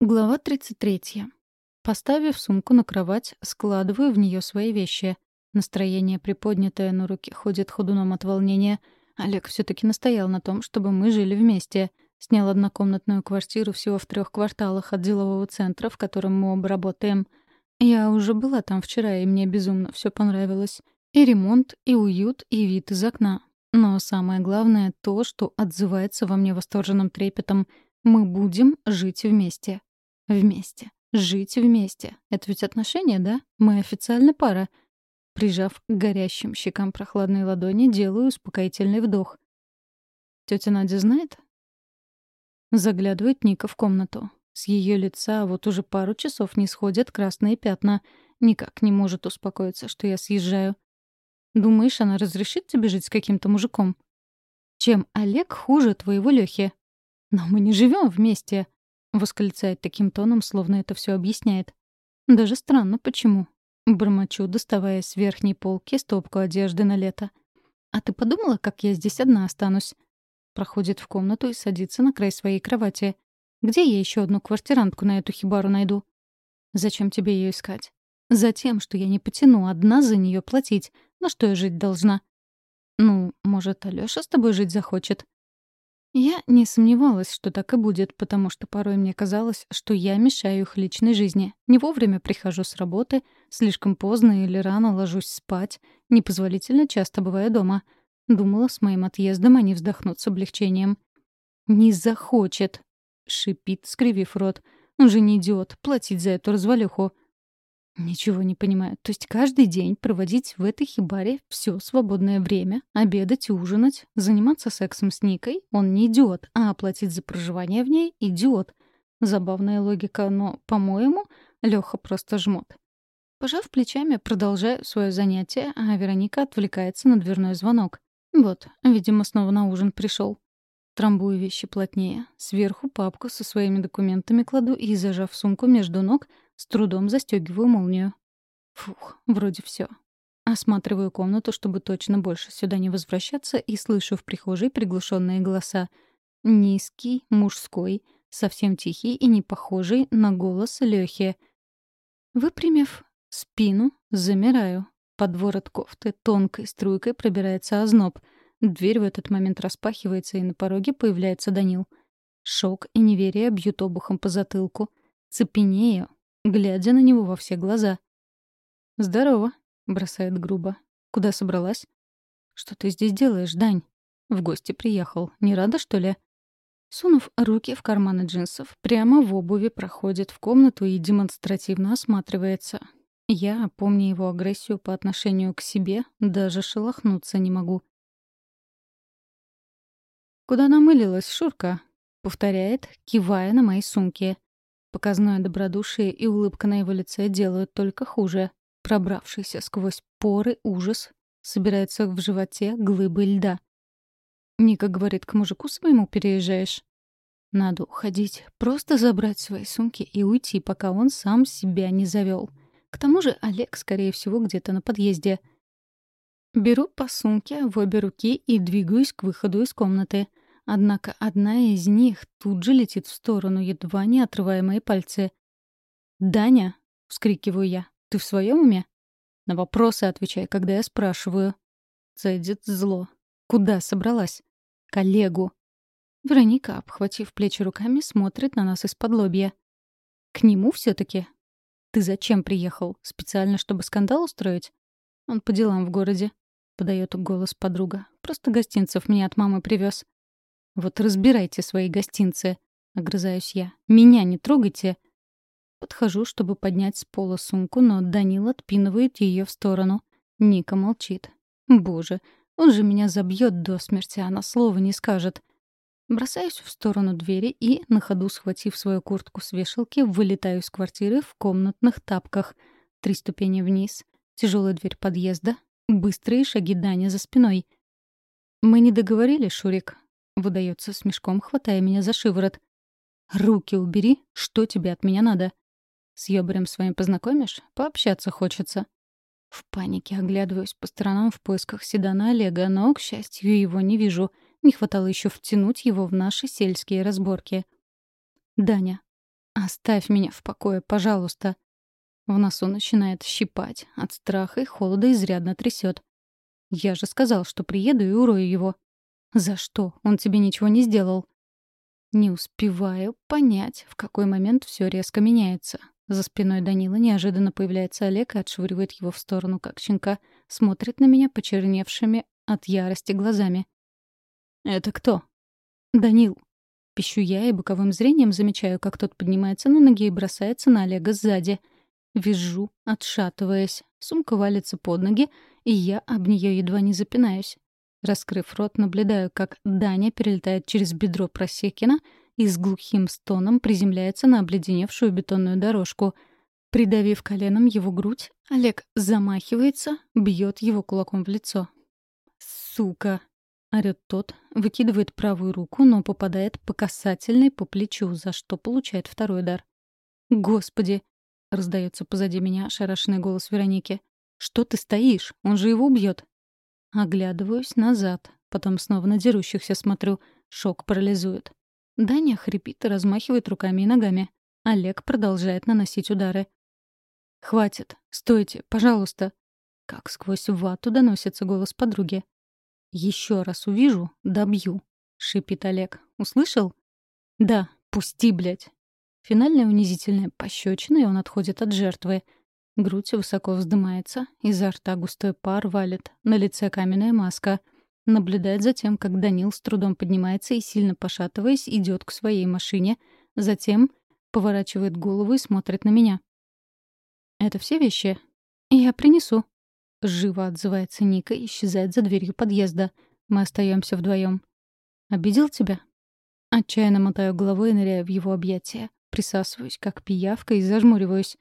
Глава 33. Поставив сумку на кровать, складываю в нее свои вещи. Настроение приподнятое, но руки ходят ходуном от волнения. Олег все таки настоял на том, чтобы мы жили вместе. Снял однокомнатную квартиру всего в трех кварталах от делового центра, в котором мы оба работаем. Я уже была там вчера, и мне безумно все понравилось. И ремонт, и уют, и вид из окна. Но самое главное — то, что отзывается во мне восторженным трепетом. Мы будем жить вместе. Вместе. Жить вместе. Это ведь отношения, да? Мы официально пара. Прижав к горящим щекам прохладной ладони, делаю успокоительный вдох. Тетя Надя знает? Заглядывает Ника в комнату. С ее лица вот уже пару часов не сходят красные пятна. Никак не может успокоиться, что я съезжаю. Думаешь, она разрешит тебе жить с каким-то мужиком? Чем Олег хуже твоего Лёхи? Но мы не живем вместе. Восклицает таким тоном, словно это все объясняет. Даже странно, почему. Бормочу, доставая с верхней полки стопку одежды на лето. «А ты подумала, как я здесь одна останусь?» Проходит в комнату и садится на край своей кровати. «Где я еще одну квартирантку на эту хибару найду?» «Зачем тебе ее искать?» «Затем, что я не потяну одна за нее платить. На что я жить должна?» «Ну, может, Алёша с тобой жить захочет?» Я не сомневалась, что так и будет, потому что порой мне казалось, что я мешаю их личной жизни. Не вовремя прихожу с работы, слишком поздно или рано ложусь спать, непозволительно часто бываю дома. Думала, с моим отъездом они вздохнут с облегчением. «Не захочет», — шипит, скривив рот. «Он же не идиот, платить за эту развалюху». Ничего не понимаю. То есть каждый день проводить в этой хибаре все свободное время, обедать, ужинать, заниматься сексом с Никой — он не идиот, а оплатить за проживание в ней — идиот. Забавная логика, но, по-моему, Лёха просто жмот. Пожав плечами, продолжаю свое занятие, а Вероника отвлекается на дверной звонок. Вот, видимо, снова на ужин пришел. Трамбую вещи плотнее. Сверху папку со своими документами кладу и, зажав сумку между ног, с трудом застегиваю молнию. Фух, вроде все. Осматриваю комнату, чтобы точно больше сюда не возвращаться, и слышу в прихожей приглушенные голоса. Низкий, мужской, совсем тихий и не похожий на голос Лёхи. Выпрямив спину, замираю. Под ворот кофты тонкой струйкой пробирается озноб. Дверь в этот момент распахивается, и на пороге появляется Данил. Шок и неверие бьют обухом по затылку. Цепенею, глядя на него во все глаза. «Здорово», — бросает грубо. «Куда собралась?» «Что ты здесь делаешь, Дань?» «В гости приехал. Не рада, что ли?» Сунув руки в карманы джинсов, прямо в обуви проходит в комнату и демонстративно осматривается. Я, помня его агрессию по отношению к себе, даже шелохнуться не могу. «Куда намылилась, Шурка?» — повторяет, кивая на мои сумки. Показное добродушие и улыбка на его лице делают только хуже. Пробравшийся сквозь поры ужас собирается в животе глыбы льда. Ника говорит, к мужику своему переезжаешь. Надо уходить, просто забрать свои сумки и уйти, пока он сам себя не завел. К тому же Олег, скорее всего, где-то на подъезде. Беру по сумке в обе руки и двигаюсь к выходу из комнаты — Однако одна из них тут же летит в сторону, едва не отрывая мои пальцы. «Даня!» — вскрикиваю я. «Ты в своем уме?» На вопросы отвечай, когда я спрашиваю. Цедит зло. «Куда собралась?» «Коллегу». Вероника, обхватив плечи руками, смотрит на нас из-под лобья. «К нему все таки «Ты зачем приехал? Специально, чтобы скандал устроить?» «Он по делам в городе», — подает голос подруга. «Просто гостинцев мне от мамы привез. «Вот разбирайте свои гостинцы», — огрызаюсь я. «Меня не трогайте». Подхожу, чтобы поднять с пола сумку, но Данил отпинывает ее в сторону. Ника молчит. «Боже, он же меня забьет до смерти, она слова не скажет». Бросаюсь в сторону двери и, на ходу схватив свою куртку с вешалки, вылетаю из квартиры в комнатных тапках. Три ступени вниз, тяжелая дверь подъезда, быстрые шаги Дани за спиной. «Мы не договорили, Шурик?» Выдается с мешком, хватая меня за шиворот. «Руки убери, что тебе от меня надо?» «С ёбарем своим познакомишь? Пообщаться хочется». В панике оглядываюсь по сторонам в поисках седана Олега, но, к счастью, его не вижу. Не хватало еще втянуть его в наши сельские разборки. «Даня». «Оставь меня в покое, пожалуйста». В носу начинает щипать, от страха и холода изрядно трясет. «Я же сказал, что приеду и урою его». «За что? Он тебе ничего не сделал». Не успеваю понять, в какой момент все резко меняется. За спиной Данила неожиданно появляется Олег и отшвыривает его в сторону, как щенка, смотрит на меня почерневшими от ярости глазами. «Это кто?» «Данил». Пищу я и боковым зрением замечаю, как тот поднимается на ноги и бросается на Олега сзади. Визжу, отшатываясь. Сумка валится под ноги, и я об нее едва не запинаюсь. Раскрыв рот, наблюдаю, как Даня перелетает через бедро Просекина и с глухим стоном приземляется на обледеневшую бетонную дорожку. Придавив коленом его грудь, Олег замахивается, бьет его кулаком в лицо. «Сука!» — орёт тот, выкидывает правую руку, но попадает по касательной по плечу, за что получает второй удар. «Господи!» — раздается позади меня ошарашенный голос Вероники. «Что ты стоишь? Он же его убьет!» Оглядываюсь назад, потом снова на дерущихся смотрю. Шок парализует. Даня хрипит и размахивает руками и ногами. Олег продолжает наносить удары. «Хватит! Стойте! Пожалуйста!» Как сквозь вату доносится голос подруги. «Еще раз увижу — добью», — шипит Олег. «Услышал?» «Да, пусти, блядь». Финальная унизительная пощечина, и он отходит от жертвы. Грудь высоко вздымается, изо рта густой пар валит, на лице каменная маска. Наблюдает за тем, как Данил с трудом поднимается и, сильно пошатываясь, идет к своей машине. Затем поворачивает голову и смотрит на меня. «Это все вещи?» «Я принесу». Живо отзывается Ника и исчезает за дверью подъезда. Мы остаемся вдвоем. «Обидел тебя?» Отчаянно мотаю головой и ныряю в его объятия. Присасываюсь, как пиявка, и зажмуриваюсь.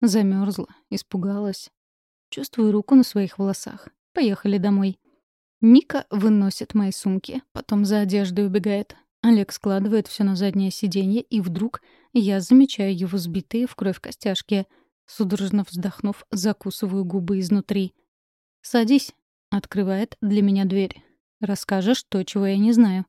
Замерзла, испугалась. Чувствую руку на своих волосах. Поехали домой. Ника выносит мои сумки, потом за одеждой убегает. Олег складывает все на заднее сиденье, и вдруг я замечаю его сбитые в кровь костяшки. Судорожно вздохнув, закусываю губы изнутри. «Садись», — открывает для меня дверь. «Расскажешь то, чего я не знаю».